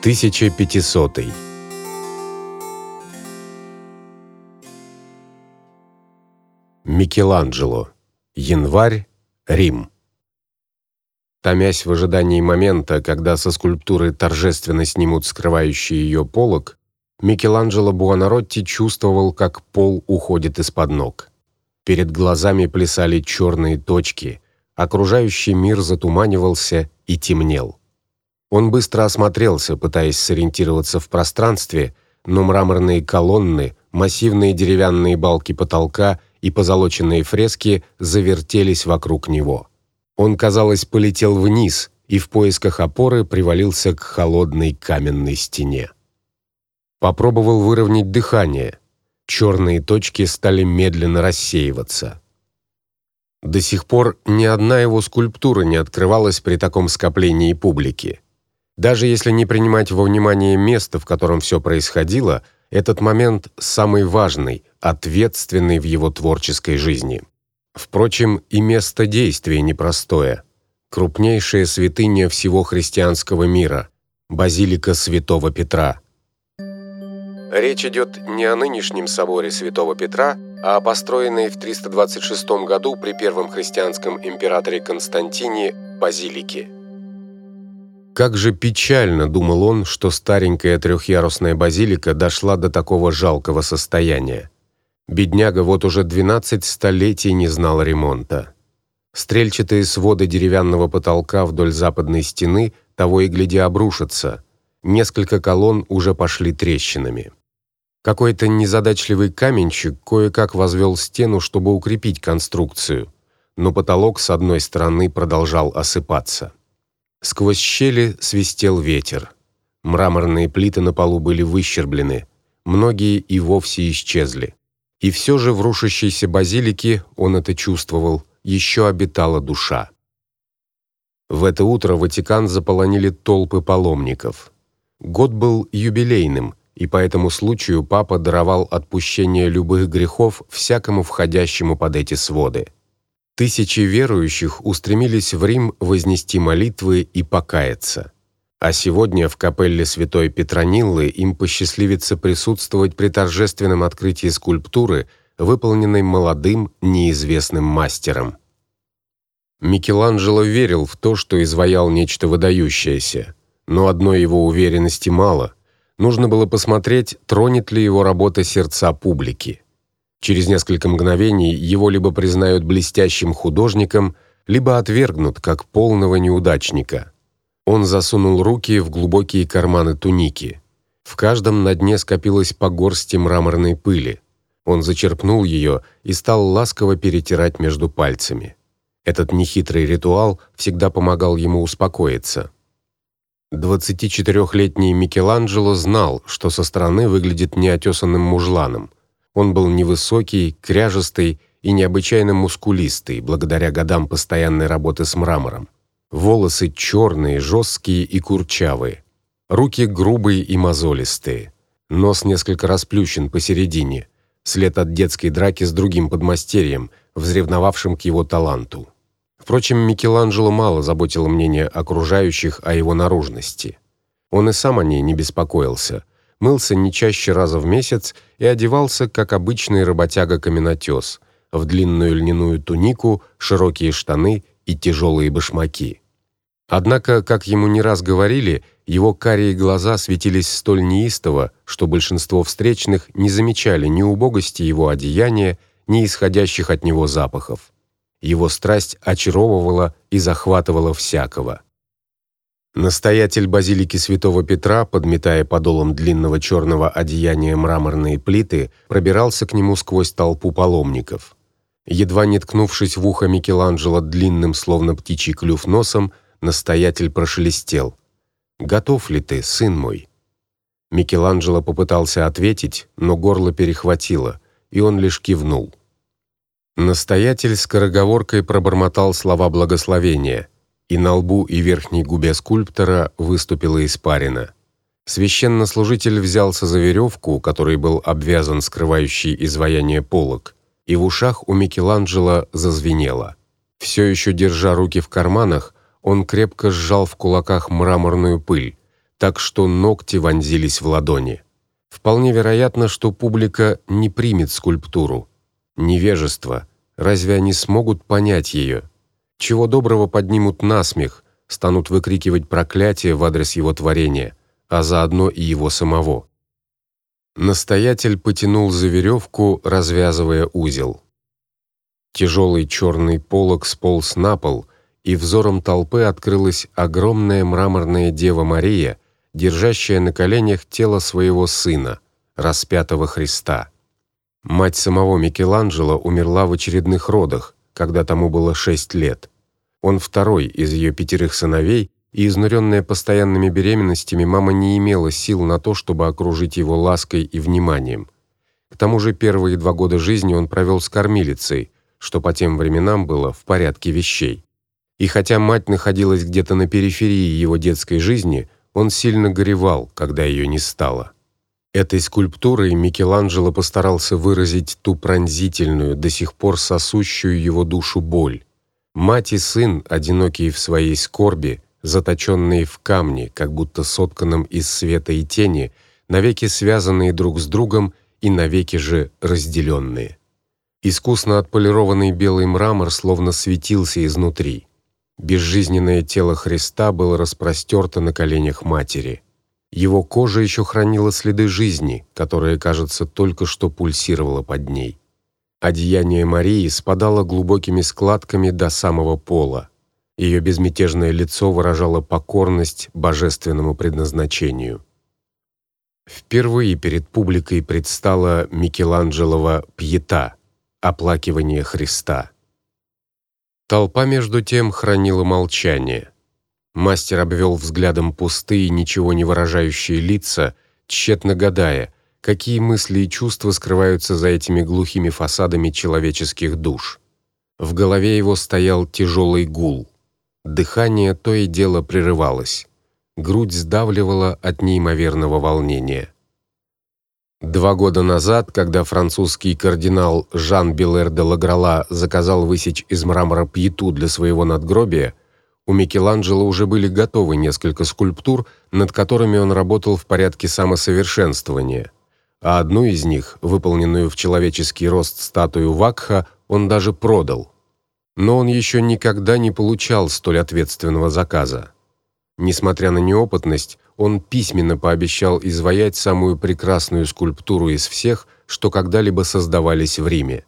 1500 Микеланджело. Январь, Рим. Томясь в ожидании момента, когда со скульптуры торжественно снимут скрывающий ее полог, Микеланджело Буонаротти чувствовал, как пол уходит из-под ног. Перед глазами плясали черные точки, окружающий мир затуманивался и темнел. Он быстро осмотрелся, пытаясь сориентироваться в пространстве, но мраморные колонны, массивные деревянные балки потолка и позолоченные фрески завертелись вокруг него. Он, казалось, полетел вниз и в поисках опоры привалился к холодной каменной стене. Попробовал выровнять дыхание. Черные точки стали медленно рассеиваться. До сих пор ни одна его скульптура не открывалась при таком скоплении публики. Даже если не принимать во внимание место, в котором все происходило, этот момент самый важный, ответственный в его творческой жизни. Впрочем, и место действия непростое. Крупнейшая святыня всего христианского мира базилика Святого Петра. Речь идет не о нынешнем соборе Святого Петра, а о построенной в 326 году при первом христианском императоре Константине базилике. Как же печально, думал он, что старенькая трехъярусная базилика дошла до такого жалкого состояния. Бедняга вот уже 12 столетий не знал ремонта. Стрельчатые своды деревянного потолка вдоль западной стены того и гляди обрушатся. Несколько колонн уже пошли трещинами. Какой-то незадачливый каменщик кое-как возвел стену, чтобы укрепить конструкцию, но потолок с одной стороны продолжал осыпаться. Сквозь щели свистел ветер. Мраморные плиты на полу были выщерблены, многие и вовсе исчезли. И все же в рушащейся базилике, он это чувствовал, еще обитала душа. В это утро Ватикан заполонили толпы паломников. Год был юбилейным, и по этому случаю папа даровал отпущение любых грехов всякому входящему под эти своды. Тысячи верующих устремились в Рим вознести молитвы и покаяться. А сегодня в капелле Святой Петрониллы им посчастливится присутствовать при торжественном открытии скульптуры, выполненной молодым неизвестным мастером. Микеланджело верил в то, что изваял нечто выдающееся, но одной его уверенности мало. Нужно было посмотреть, тронет ли его работа сердца публики. Через несколько мгновений его либо признают блестящим художником, либо отвергнут как полного неудачника. Он засунул руки в глубокие карманы туники. В каждом на дне скопилось по горсти мраморной пыли. Он зачерпнул ее и стал ласково перетирать между пальцами. Этот нехитрый ритуал всегда помогал ему успокоиться. 24-летний Микеланджело знал, что со стороны выглядит неотесанным мужланом. Он был невысокий, кряжестый и необычайно мускулистый, благодаря годам постоянной работы с мрамором. Волосы черные, жесткие и курчавые. Руки грубые и мозолистые. Нос несколько расплющен посередине, след от детской драки с другим подмастерьем, взревновавшим к его таланту. Впрочем, Микеланджело мало заботило мнение окружающих о его наружности. Он и сам о ней не беспокоился. Мылся не чаще раза в месяц и одевался как обычный работяга-каменотес, в длинную льняную тунику, широкие штаны и тяжелые башмаки. Однако, как ему не раз говорили, его карие глаза светились столь неистово, что большинство встречных не замечали ни убогости его одеяния, ни исходящих от него запахов. Его страсть очаровывала и захватывала всякого. Настоятель базилики Святого Петра, подметая подолом длинного черного одеяния мраморные плиты, пробирался к нему сквозь толпу паломников. Едва не ткнувшись в ухо Микеланджело длинным, словно птичий клюв носом, настоятель прошелестел: "Готов ли ты, сын мой?" Микеланджело попытался ответить, но горло перехватило, и он лишь кивнул. Настоятель скороговоркой пробормотал слова благословения, и на лбу и верхней губе скульптора выступила испарина. Священнослужитель взялся за веревку, которой был обвязан скрывающий изваяние полог, и в ушах у Микеланджело зазвенело. Все еще держа руки в карманах, он крепко сжал в кулаках мраморную пыль, так что ногти вонзились в ладони. Вполне вероятно, что публика не примет скульптуру. Невежество. Разве они смогут понять ее? Чего доброго поднимут насмех, станут выкрикивать проклятия в адрес его творения, а заодно и его самого. Настоятель потянул за веревку, развязывая узел. Тяжелый черный полог сполз на пол, и взором толпы открылась огромная мраморная Дева Мария, держащая на коленях тело своего сына, распятого Христа. Мать самого Микеланджело умерла в очередных родах, когда тому было шесть лет. Он второй из ее пятерых сыновей, и изнуренная постоянными беременностями, мама не имела сил на то, чтобы окружить его лаской и вниманием. К тому же первые два года жизни он провел с кормилицей, что по тем временам было в порядке вещей. И хотя мать находилась где-то на периферии его детской жизни, он сильно горевал, когда ее не стало. Этой скульптурой Микеланджело постарался выразить ту пронзительную, до сих пор сосущую его душу боль. Мать и сын, одинокие в своей скорби, заточенные в камне, как будто сотканном из света и тени, навеки связанные друг с другом и навеки же разделенные. Искусно отполированный белый мрамор словно светился изнутри. Безжизненное тело Христа было распростерто на коленях матери. Его кожа еще хранила следы жизни, которая, кажется, только что пульсировала под ней. Одеяние Марии спадало глубокими складками до самого пола. Ее безмятежное лицо выражало покорность божественному предназначению. Впервые перед публикой предстала Микеланджелова Пьета Оплакивание Христа. Толпа между тем хранила молчание. Мастер обвел взглядом пустые, ничего не выражающие лица, тщетно гадая, какие мысли и чувства скрываются за этими глухими фасадами человеческих душ. В голове его стоял тяжелый гул. Дыхание то и дело прерывалось. Грудь сдавливала от неимоверного волнения. Два года назад, когда французский кардинал Жан Белер де Лаграла заказал высечь из мрамора пьету для своего надгробия, у Микеланджело уже были готовы несколько скульптур, над которыми он работал в порядке самосовершенствования. А одну из них, выполненную в человеческий рост статую Вакха, он даже продал. Но он еще никогда не получал столь ответственного заказа. Несмотря на неопытность, он письменно пообещал изваять самую прекрасную скульптуру из всех, что когда-либо создавались в Риме.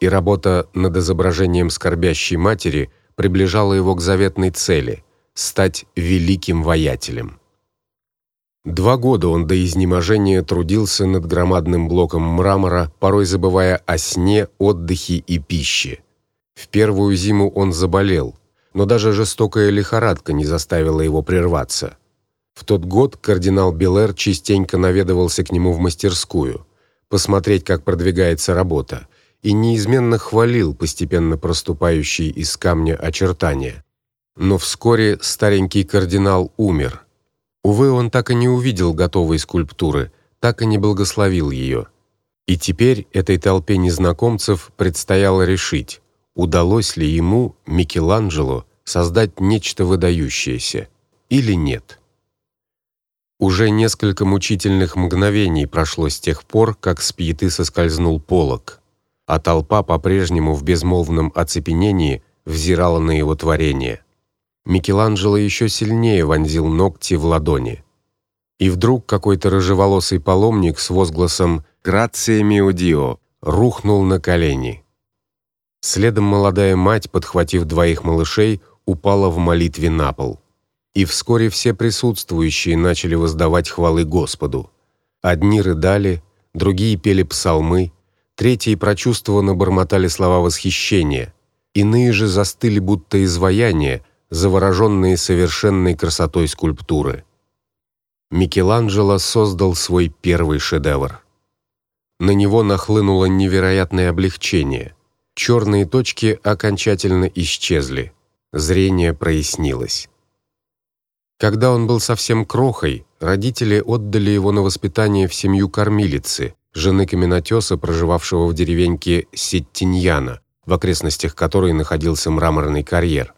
И работа над изображением скорбящей матери приближала его к заветной цели стать великим воятелем. Два года он до изнеможения трудился над громадным блоком мрамора, порой забывая о сне, отдыхе и пище. В первую зиму он заболел, но даже жестокая лихорадка не заставила его прерваться. В тот год кардинал Белер частенько наведывался к нему в мастерскую, посмотреть, как продвигается работа, и неизменно хвалил постепенно проступающие из камня очертания. Но вскоре старенький кардинал умер. Увы, он так и не увидел готовой скульптуры, так и не благословил ее. И теперь этой толпе незнакомцев предстояло решить, удалось ли ему, Микеланджело, создать нечто выдающееся или нет. Уже несколько мучительных мгновений прошло с тех пор, как с пьеты соскользнул полог, а толпа по-прежнему в безмолвном оцепенении взирала на его творение. Микеланджело еще сильнее вонзил ногти в ладони. И вдруг какой-то рыжеволосый паломник с возгласом «Грация Dio» рухнул на колени. Следом молодая мать, подхватив двоих малышей, упала в молитве на пол и вскоре все присутствующие начали воздавать хвалы Господу. Одни рыдали, другие пели псалмы, третьи прочувствованно бормотали слова восхищения, иные же застыли будто изваяния, завороженные совершенной красотой скульптуры. Микеланджело создал свой первый шедевр. На него нахлынуло невероятное облегчение. Черные точки окончательно исчезли. Зрение прояснилось. Когда он был совсем крохой, родители отдали его на воспитание в семью кормилицы, жены каменотеса, проживавшего в деревеньке Сеттиньяна, в окрестностях которой находился мраморный карьер.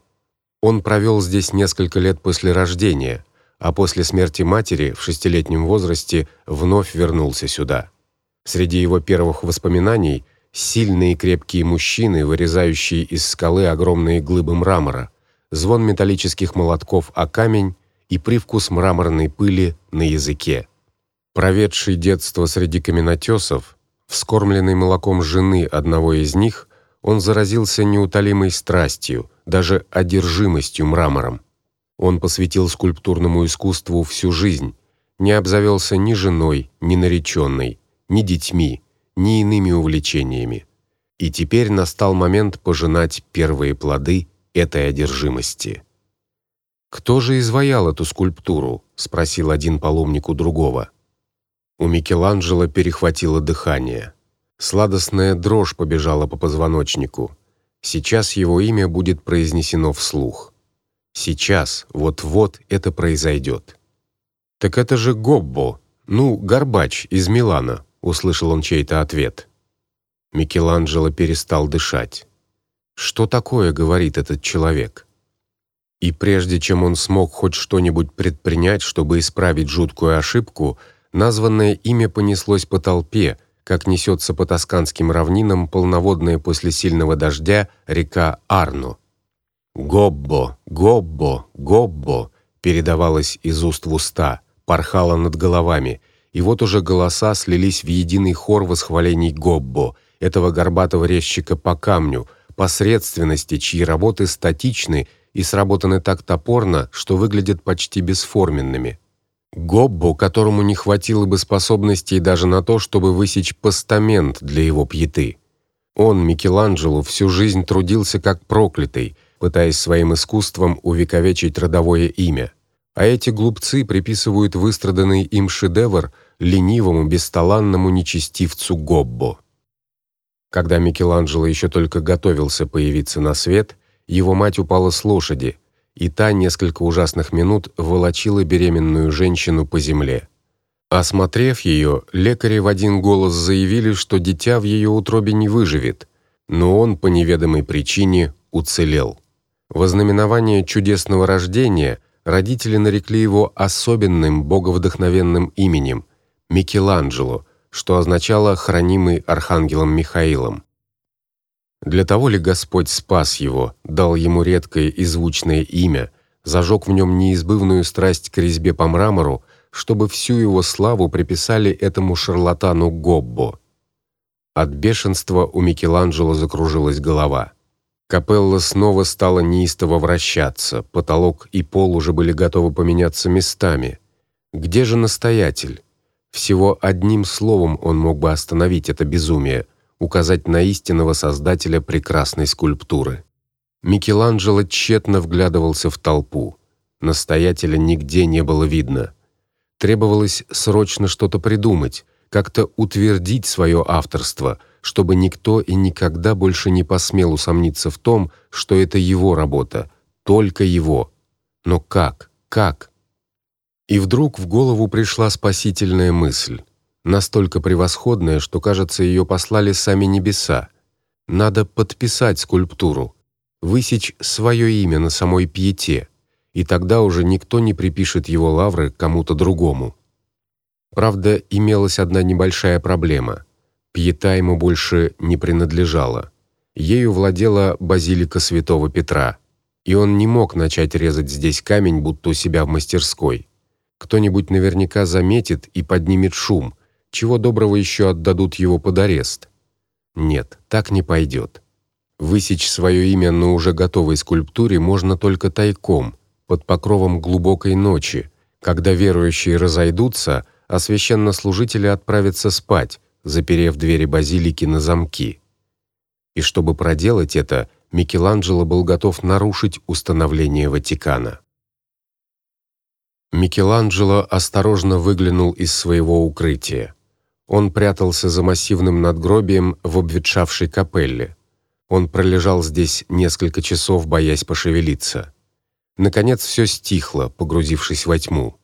Он провел здесь несколько лет после рождения, а после смерти матери в шестилетнем возрасте вновь вернулся сюда. Среди его первых воспоминаний сильные крепкие мужчины, вырезающие из скалы огромные глыбы мрамора, звон металлических молотков о камень и привкус мраморной пыли на языке. Проведший детство среди каменотесов, вскормленный молоком жены одного из них, он заразился неутолимой страстью, даже одержимостью мрамором. Он посвятил скульптурному искусству всю жизнь, не обзавелся ни женой, ни нареченной, ни детьми, ни иными увлечениями. И теперь настал момент пожинать первые плоды этой одержимости. Кто же изваял эту скульптуру? спросил один паломник у другого. У Микеланджело перехватило дыхание. Сладостная дрожь побежала по позвоночнику. Сейчас его имя будет произнесено вслух. Сейчас, вот-вот это произойдет. Так это же Гоббо, ну, Горбач из Милана, услышал он чей-то ответ. Микеланджело перестал дышать. Что такое говорит этот человек? И прежде чем он смог хоть что-нибудь предпринять, чтобы исправить жуткую ошибку, названное имя понеслось по толпе, как несется по тосканским равнинам полноводная после сильного дождя река Арно. Гоббо, гоббо, гоббо передавалось из уст в уста, порхало над головами, и вот уже голоса слились в единый хор восхвалений Гоббо, этого горбатого резчика по камню, посредственности, чьи работы статичны и сработаны так топорно, что выглядят почти бесформенными. Гоббо, которому не хватило бы способностей даже на то, чтобы высечь постамент для его пьеты. Он, Микеланджело, всю жизнь трудился как проклятый, пытаясь своим искусством увековечить родовое имя. А эти глупцы приписывают выстраданный им шедевр ленивому, бесталанному нечестивцу Гоббо. Когда Микеланджело еще только готовился появиться на свет, его мать упала с лошади, и та несколько ужасных минут волочила беременную женщину по земле. Осмотрев ее, лекари в один голос заявили, что дитя в ее утробе не выживет, но он по неведомой причине уцелел. Во знаменование чудесного рождения родители нарекли его особенным боговдохновенным именем Микеланджело, что означало хранимый архангелом Михаилом. Для того ли Господь спас его, дал ему редкое и звучное имя, зажег в нем неизбывную страсть к резьбе по мрамору, чтобы всю его славу приписали этому шарлатану Гоббо. От бешенства у Микеланджело закружилась голова. Капелла снова стала неистово вращаться, потолок и пол уже были готовы поменяться местами. Где же настоятель? Всего одним словом он мог бы остановить это безумие, указать на истинного создателя прекрасной скульптуры. Микеланджело тщетно вглядывался в толпу. Настоятеля нигде не было видно. Требовалось срочно что-то придумать, как-то утвердить свое авторство, чтобы никто и никогда больше не посмел усомниться в том, что это его работа, только его. Но как? Как? И вдруг в голову пришла спасительная мысль, настолько превосходная, что, кажется, ее послали сами небеса. Надо подписать скульптуру, высечь свое имя на самой пьете, и тогда уже никто не припишет его лавры кому-то другому. Правда, имелась одна небольшая проблема. Пьета ему больше не принадлежала. Ею владела базилика Святого Петра, и он не мог начать резать здесь камень, будто у себя в мастерской. Кто-нибудь наверняка заметит и поднимет шум, чего доброго еще отдадут его под арест. Нет, так не пойдет. Высечь свое имя на уже готовой скульптуре можно только тайком, под покровом глубокой ночи, когда верующие разойдутся, а священнослужители отправятся спать, заперев двери базилики на замки. И чтобы проделать это, Микеланджело был готов нарушить установление Ватикана. Микеланджело осторожно выглянул из своего укрытия. Он прятался за массивным надгробием в обветшавшей капелле. Он пролежал здесь несколько часов, боясь пошевелиться. Наконец все стихло, погрузившись во тьму.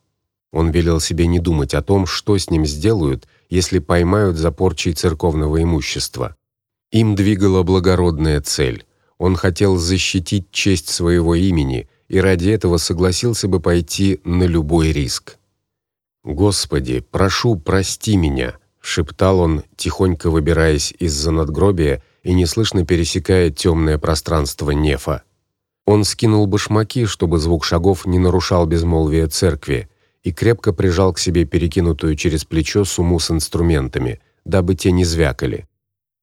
Он велел себе не думать о том, что с ним сделают, если поймают за порчей церковного имущества. Им двигала благородная цель. Он хотел защитить честь своего имени и ради этого согласился бы пойти на любой риск. Господи, прошу, прости меня, шептал он, тихонько выбираясь из-за надгробия и неслышно пересекая темное пространство нефа. Он скинул башмаки, чтобы звук шагов не нарушал безмолвие церкви, и крепко прижал к себе перекинутую через плечо сумму с инструментами, дабы те не звякали.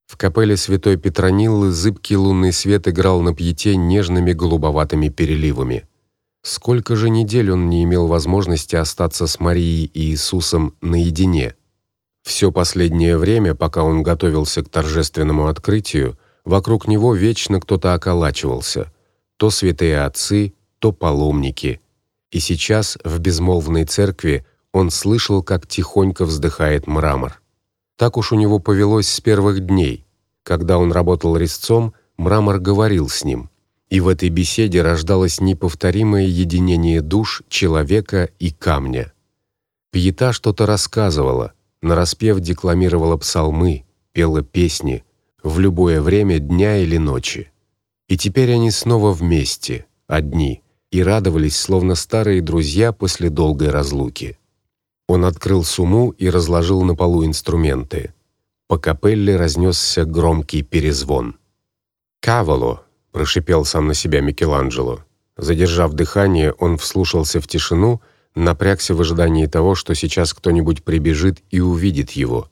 В капелле Святой Петрониллы зыбкий лунный свет играл на пьете нежными голубоватыми переливами. Сколько же недель он не имел возможности остаться с Марией и Иисусом наедине. Все последнее время, пока он готовился к торжественному открытию, вокруг него вечно кто-то околачивался, то святые отцы, то паломники. И сейчас в безмолвной церкви он слышал, как тихонько вздыхает мрамор. Так уж у него повелось с первых дней. Когда он работал резцом, мрамор говорил с ним, и в этой беседе рождалось неповторимое единение душ человека и камня. Пьета что-то рассказывала, нараспев декламировала псалмы, пела песни в любое время дня или ночи. И теперь они снова вместе, одни, и радовались, словно старые друзья после долгой разлуки. Он открыл сумму и разложил на полу инструменты. По капелле разнесся громкий перезвон. «Кавало!» – прошипел сам на себя Микеланджело. Задержав дыхание, он вслушался в тишину, напрягся в ожидании того, что сейчас кто-нибудь прибежит и увидит его.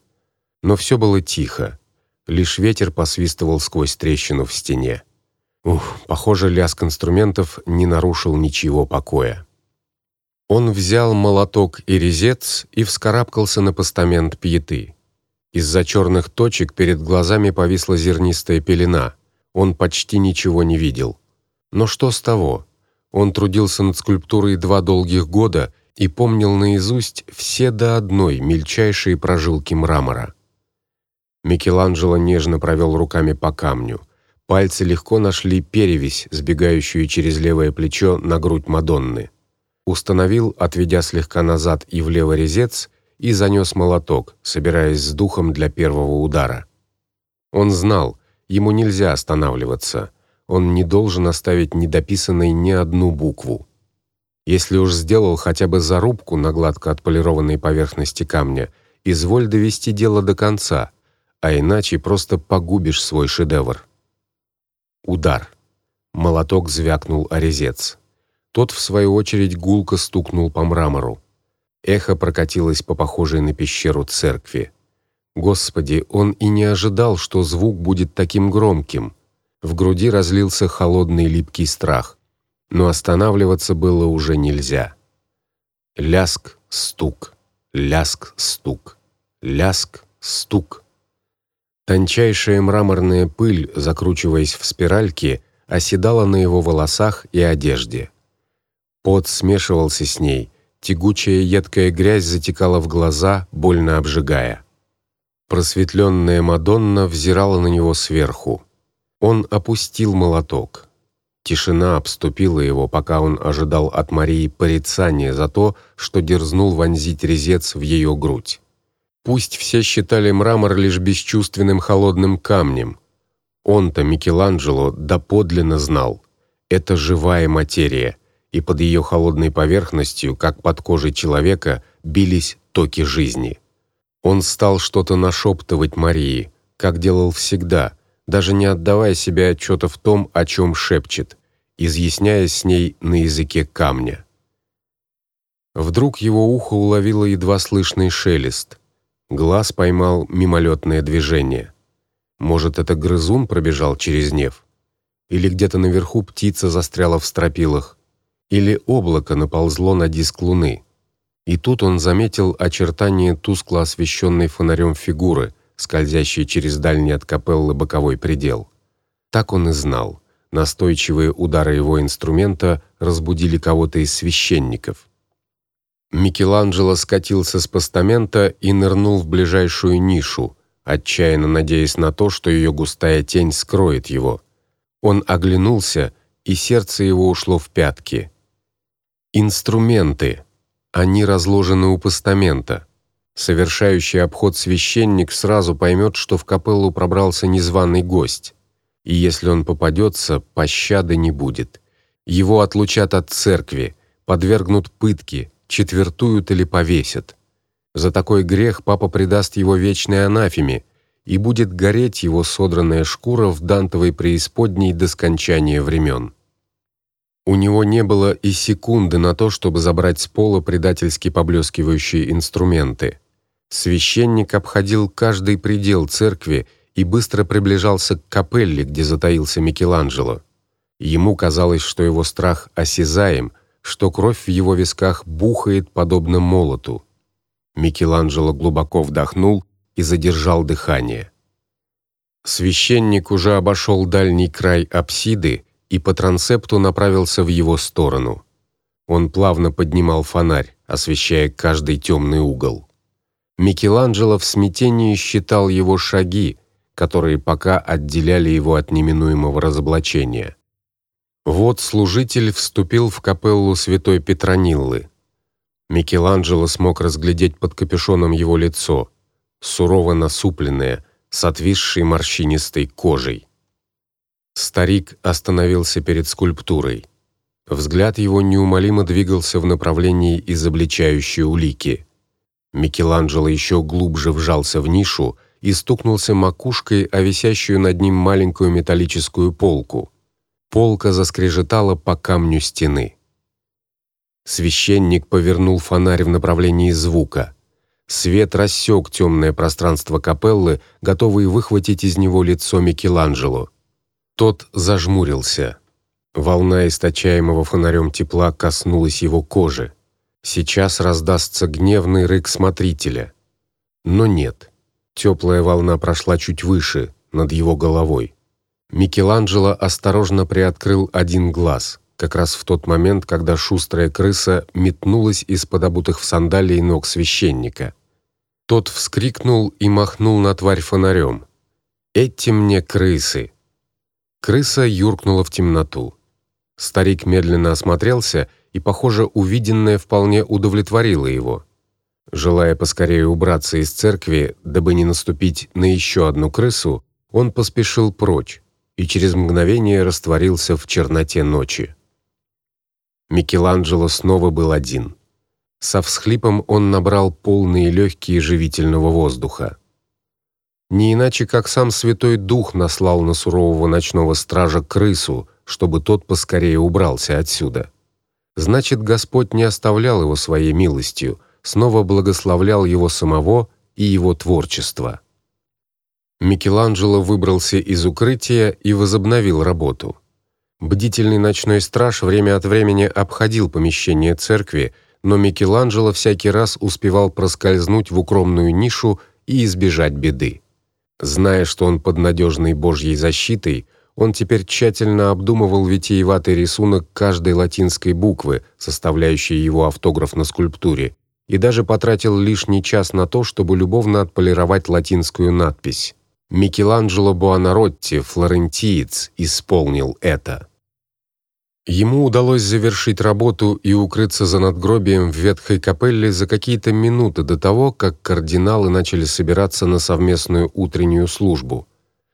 Но все было тихо. Лишь ветер посвистывал сквозь трещину в стене. Ух, похоже, лязг инструментов не нарушил ничего покоя. Он взял молоток и резец и вскарабкался на постамент пьеты. Из-за черных точек перед глазами повисла зернистая пелена. Он почти ничего не видел. Но что с того? Он трудился над скульптурой два долгих года и помнил наизусть все до одной мельчайшие прожилки мрамора. Микеланджело нежно провел руками по камню. Пальцы легко нашли перевязь, сбегающую через левое плечо на грудь Мадонны установил, отведя слегка назад и влево резец, и занес молоток, собираясь с духом для первого удара. Он знал, ему нельзя останавливаться. Он не должен оставить недописанной ни одну букву. Если уж сделал хотя бы зарубку на гладко отполированной поверхности камня, изволь довести дело до конца, а иначе просто погубишь свой шедевр. Удар. Молоток звякнул о резец. Тот в свою очередь гулко стукнул по мрамору. Эхо прокатилось по похожей на пещеру церкви. Господи, он и не ожидал, что звук будет таким громким. В груди разлился холодный липкий страх, но останавливаться было уже нельзя. Ляск, стук, ляск, стук, ляск, стук. Тончайшая мраморная пыль, закручиваясь в спиральки, оседала на его волосах и одежде. Пот смешивался с ней, тягучая едкая грязь затекала в глаза, больно обжигая. Просветленная Мадонна взирала на него сверху. Он опустил молоток. Тишина обступила его, пока он ожидал от Марии порицания за то, что дерзнул вонзить резец в ее грудь. Пусть все считали мрамор лишь бесчувственным холодным камнем, он-то Микеланджело доподлинно знал, это живая материя, и под ее холодной поверхностью, как под кожей человека, бились токи жизни. Он стал что-то нашептывать Марии, как делал всегда, даже не отдавая себе отчета в том, о чем шепчет, изъясняясь с ней на языке камня. Вдруг его ухо уловило едва слышный шелест. Глаз поймал мимолетное движение. Может, это грызун пробежал через неф? Или где-то наверху птица застряла в стропилах? или облако наползло на диск луны. И тут он заметил очертания тускло освещенной фонарем фигуры, скользящей через дальний от капеллы боковой предел. Так он и знал. Настойчивые удары его инструмента разбудили кого-то из священников. Микеланджело скатился с постамента и нырнул в ближайшую нишу, отчаянно надеясь на то, что ее густая тень скроет его. Он оглянулся, и сердце его ушло в пятки. Инструменты. Они разложены у постамента. Совершающий обход священник сразу поймет, что в капеллу пробрался незваный гость. И если он попадется, пощады не будет. Его отлучат от церкви, подвергнут пытке, четвертуют или повесят. За такой грех папа предаст его вечной анафеме, и будет гореть его содранная шкура в дантовой преисподней до скончания времен. У него не было и секунды на то, чтобы забрать с пола предательски поблескивающие инструменты. Священник обходил каждый предел церкви и быстро приближался к капелле, где затаился Микеланджело. Ему казалось, что его страх осязаем, что кровь в его висках бухает подобно молоту. Микеланджело глубоко вдохнул и задержал дыхание. Священник уже обошел дальний край апсиды и по трансепту направился в его сторону. Он плавно поднимал фонарь, освещая каждый темный угол. Микеланджело в смятении считал его шаги, которые пока отделяли его от неминуемого разоблачения. Вот служитель вступил в капеллу Святой Петрониллы. Микеланджело смог разглядеть под капюшоном его лицо, сурово насупленное, с отвисшей морщинистой кожей. Старик остановился перед скульптурой. Взгляд его неумолимо двигался в направлении изобличающей улики. Микеланджело еще глубже вжался в нишу и стукнулся макушкой о висящую над ним маленькую металлическую полку. Полка заскрежетала по камню стены. Священник повернул фонарь в направлении звука. Свет рассек темное пространство капеллы, готовый выхватить из него лицо Микеланджело. Тот зажмурился. Волна источаемого фонарем тепла коснулась его кожи. Сейчас раздастся гневный рык смотрителя. Но нет. Теплая волна прошла чуть выше, над его головой. Микеланджело осторожно приоткрыл один глаз, как раз в тот момент, когда шустрая крыса метнулась из-под обутых в сандалии ног священника. Тот вскрикнул и махнул на тварь фонарем. "Эти мне крысы!" Крыса юркнула в темноту. Старик медленно осмотрелся, и, похоже, увиденное вполне удовлетворило его. Желая поскорее убраться из церкви, дабы не наступить на еще одну крысу, он поспешил прочь и через мгновение растворился в черноте ночи. Микеланджело снова был один. Со всхлипом он набрал полные легкие живительного воздуха. Не иначе, как сам Святой Дух наслал на сурового ночного стража крысу, чтобы тот поскорее убрался отсюда. Значит, Господь не оставлял его своей милостью, снова благословлял его самого и его творчество. Микеланджело выбрался из укрытия и возобновил работу. Бдительный ночной страж время от времени обходил помещение церкви, но Микеланджело всякий раз успевал проскользнуть в укромную нишу и избежать беды. Зная, что он под надежной Божьей защитой, он теперь тщательно обдумывал витиеватый рисунок каждой латинской буквы, составляющей его автограф на скульптуре, и даже потратил лишний час на то, чтобы любовно отполировать латинскую надпись. Микеланджело Буонаротти, флорентиец, исполнил это. Ему удалось завершить работу и укрыться за надгробием в ветхой капелле за какие-то минуты до того, как кардиналы начали собираться на совместную утреннюю службу.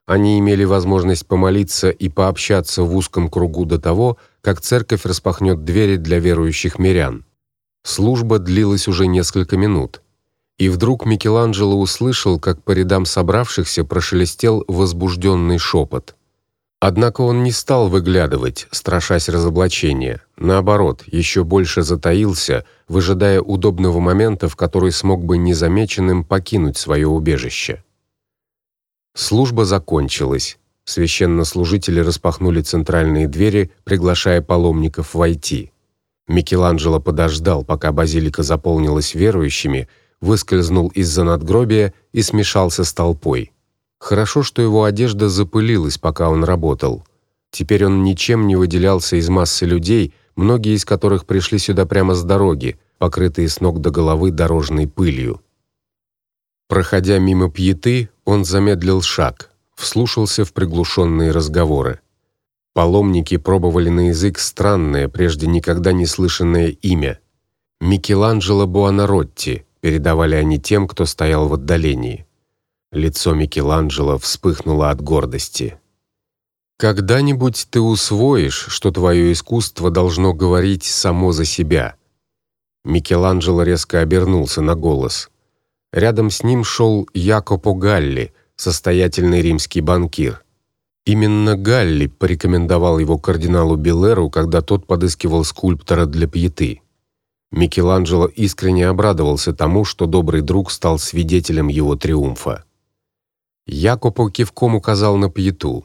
Они имели возможность помолиться и пообщаться в узком кругу до того, как церковь распахнет двери для верующих мирян. Служба длилась уже несколько минут. И вдруг Микеланджело услышал, как по рядам собравшихся прошелестел возбужденный шепот. Однако он не стал выглядывать, страшась разоблачения. Наоборот, еще больше затаился, выжидая удобного момента, в который смог бы незамеченным покинуть свое убежище. Служба закончилась. Священнослужители распахнули центральные двери, приглашая паломников войти. Микеланджело подождал, пока базилика заполнилась верующими, выскользнул из-за надгробия и смешался с толпой. Хорошо, что его одежда запылилась, пока он работал. Теперь он ничем не выделялся из массы людей, многие из которых пришли сюда прямо с дороги, покрытые с ног до головы дорожной пылью. Проходя мимо пьеты, он замедлил шаг, вслушался в приглушенные разговоры. Паломники пробовали на язык странное, прежде никогда не слышанное имя. Микеланджело Буонаротти, передавали они тем, кто стоял в отдалении. Лицо Микеланджело вспыхнуло от гордости. Когда-нибудь ты усвоишь, что твое искусство должно говорить само за себя. Микеланджело резко обернулся на голос. Рядом с ним шел Якопо Галли, состоятельный римский банкир. Именно Галли порекомендовал его кардиналу Белеру, когда тот подыскивал скульптора для Пьеты. Микеланджело искренне обрадовался тому, что добрый друг стал свидетелем его триумфа. Якопо кивком указал на Пьету.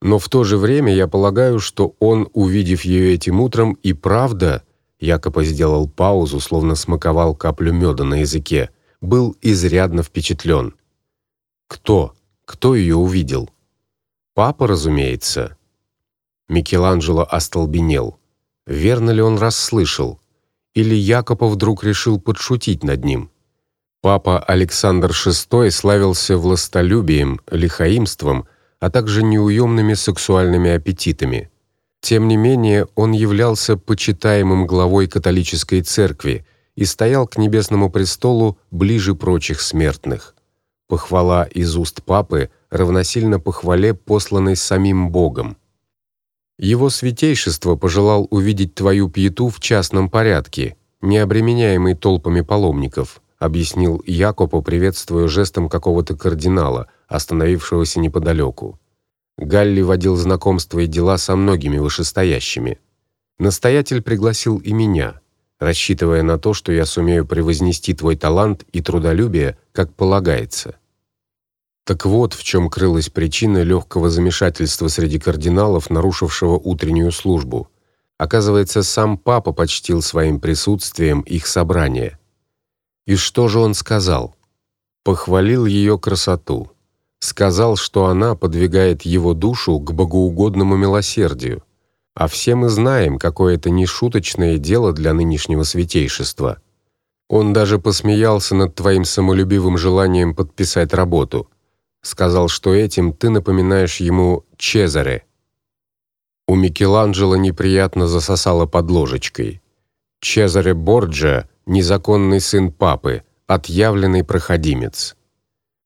Но в то же время я полагаю, что он, увидев ее этим утром, и правда, Якопо сделал паузу, словно смаковал каплю меда на языке, был изрядно впечатлен. Кто? Кто ее увидел? Папа, разумеется. Микеланджело остолбенел. Верно ли он расслышал? Или Якопов вдруг решил подшутить над ним? Папа Александр VI славился властолюбием, лихаимством, а также неуемными сексуальными аппетитами. Тем не менее, он являлся почитаемым главой католической церкви и стоял к небесному престолу ближе прочих смертных. Похвала из уст папы равносильно похвале, посланной самим Богом. Его святейшество пожелал увидеть твою пьету в частном порядке, не обременяемый толпами паломников, объяснил Якопо, приветствуя жестом какого-то кардинала, остановившегося неподалеку. Галли водил знакомства и дела со многими вышестоящими. Настоятель пригласил и меня, рассчитывая на то, что я сумею превознести твой талант и трудолюбие, как полагается. Так вот, в чем крылась причина легкого замешательства среди кардиналов, нарушившего утреннюю службу. Оказывается, сам папа почтил своим присутствием их собрание. И что же он сказал? Похвалил ее красоту. Сказал, что она подвигает его душу к богоугодному милосердию. А все мы знаем, какое это нешуточное дело для нынешнего святейшества. Он даже посмеялся над твоим самолюбивым желанием подписать работу сказал, что этим ты напоминаешь ему Чезаре. У Микеланджело неприятно засосало под ложечкой. Чезаре Борджа незаконный сын папы, отъявленный проходимец.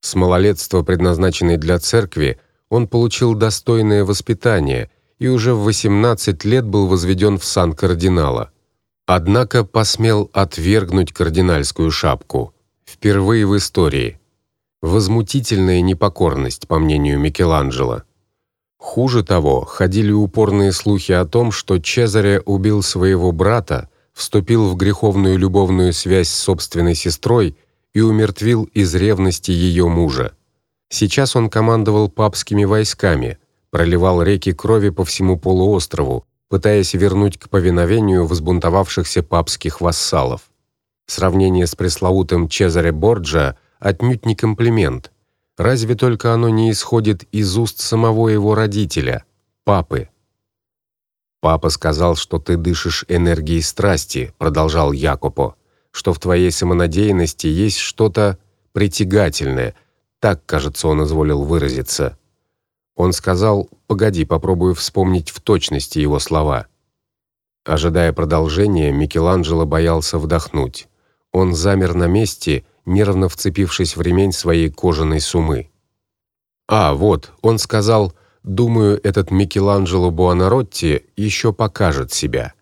С малолетства, предназначенный для церкви, он получил достойное воспитание и уже в 18 лет был возведен в сан кардинала. Однако посмел отвергнуть кардинальскую шапку впервые в истории. Возмутительная непокорность, по мнению Микеланджело. Хуже того, ходили упорные слухи о том, что Чезаре убил своего брата, вступил в греховную любовную связь с собственной сестрой и умертвил из ревности ее мужа. Сейчас он командовал папскими войсками, проливал реки крови по всему полуострову, пытаясь вернуть к повиновению взбунтовавшихся папских вассалов. Сравнение с пресловутым Чезаре Борджа отнюдь не комплимент. Разве только оно не исходит из уст самого его родителя, папы. Папа сказал, что ты дышишь энергией страсти, продолжал Якопо, что в твоей самонадеянности есть что-то притягательное. Так, кажется, он изволил выразиться. Он сказал: "Погоди, попробую вспомнить в точности его слова". Ожидая продолжения, Микеланджело боялся вдохнуть. Он замер на месте нервно вцепившись в ремень своей кожаной сумы. А, вот, он сказал: "Думаю, этот Микеланджело Буонаротти еще покажет себя".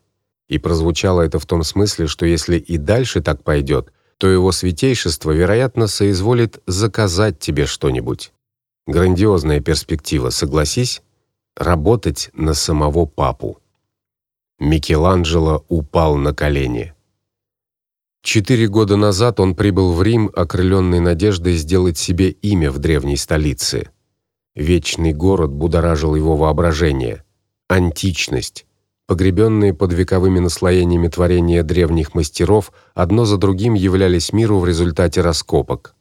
И прозвучало это в том смысле, что если и дальше так пойдет, то его святейшество, вероятно, соизволит заказать тебе что-нибудь. Грандиозная перспектива, согласись, работать на самого папу. Микеланджело упал на колени. Четыре года назад он прибыл в Рим, окрыленный надеждой сделать себе имя в древней столице. Вечный город будоражил его воображение. Античность, погребенные под вековыми наслоениями творения древних мастеров, одно за другим являлись миру в результате раскопок.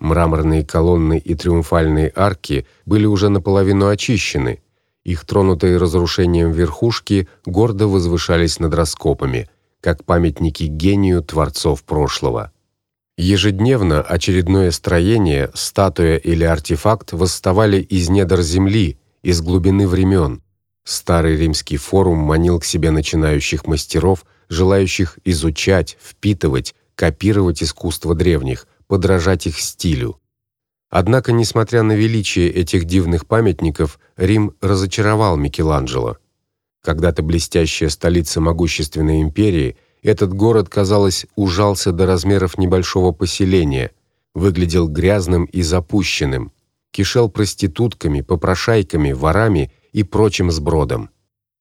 Мраморные колонны и триумфальные арки были уже наполовину очищены. Их тронутые разрушением верхушки гордо возвышались над раскопами – как памятники гению творцов прошлого. Ежедневно очередное строение, статуя или артефакт восставали из недр земли, из глубины времен. Старый римский форум манил к себе начинающих мастеров, желающих изучать, впитывать, копировать искусство древних, подражать их стилю. Однако, несмотря на величие этих дивных памятников, Рим разочаровал Микеланджело. Когда-то блестящая столица могущественной империи, этот город, казалось, ужался до размеров небольшого поселения, выглядел грязным и запущенным, кишел проститутками, попрошайками, ворами и прочим сбродом.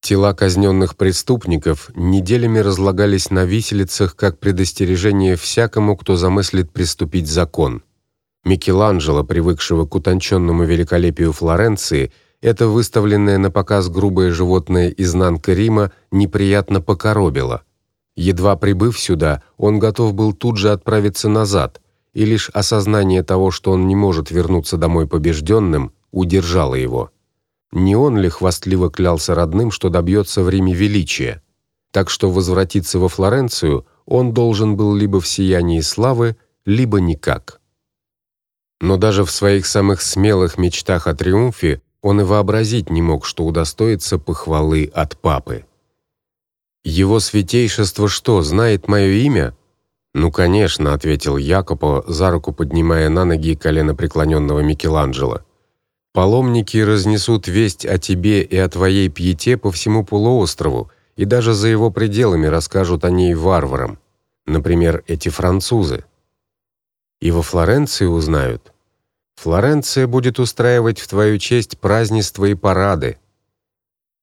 Тела казненных преступников неделями разлагались на виселицах как предостережение всякому, кто замыслит приступить закон. Микеланджело, привыкшего к утонченному великолепию Флоренции, это выставленное на показ грубое животное изнанка Рима неприятно покоробило. Едва прибыв сюда, он готов был тут же отправиться назад, и лишь осознание того, что он не может вернуться домой побежденным, удержало его. Не он ли хвастливо клялся родным, что добьется в Риме величия? Так что возвратиться во Флоренцию он должен был либо в сиянии славы, либо никак. Но даже в своих самых смелых мечтах о триумфе он и вообразить не мог, что удостоится похвалы от папы. Его святейшество что, знает мое имя? Ну, конечно, ответил Якопо, за руку поднимая на ноги колено преклоненного Микеланджело. Паломники разнесут весть о тебе и о твоей пьете по всему полуострову, и даже за его пределами расскажут о ней варварам. Например, эти французы. И во Флоренции узнают. Флоренция будет устраивать в твою честь празднества и парады.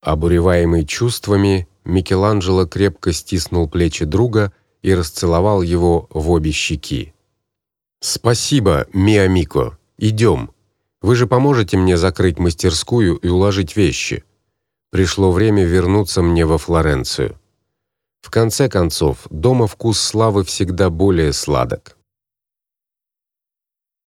Обуреваемый чувствами, Микеланджело крепко стиснул плечи друга и расцеловал его в обе щеки. Спасибо, Миамико. Идем. Вы же поможете мне закрыть мастерскую и уложить вещи. Пришло время вернуться мне во Флоренцию. В конце концов, дома вкус славы всегда более сладок.